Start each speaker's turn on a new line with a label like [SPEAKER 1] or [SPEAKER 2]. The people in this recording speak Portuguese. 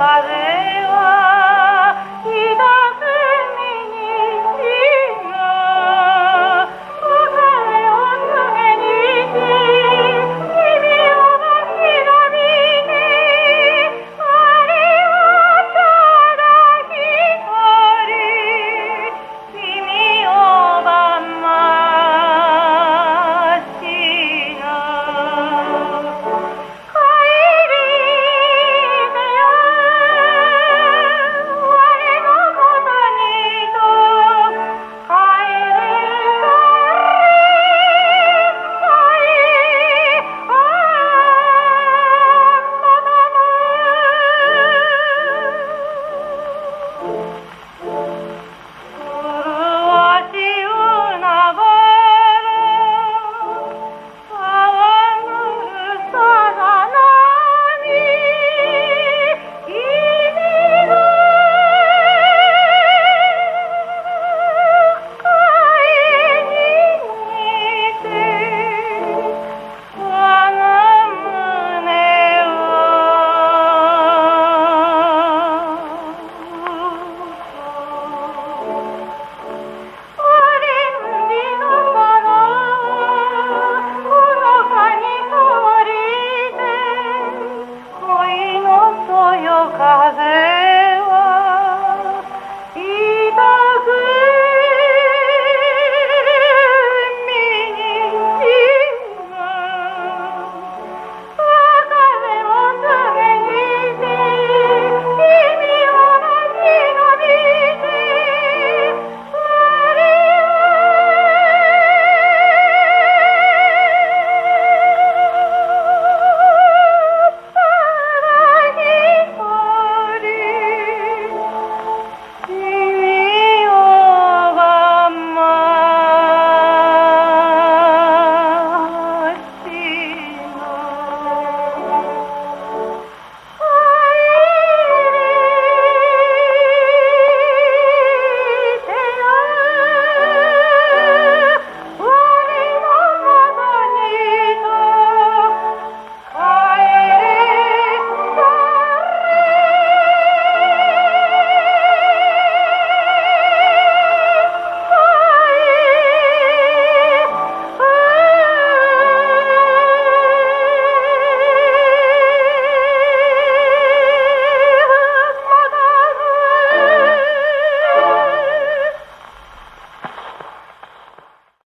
[SPEAKER 1] পারে casa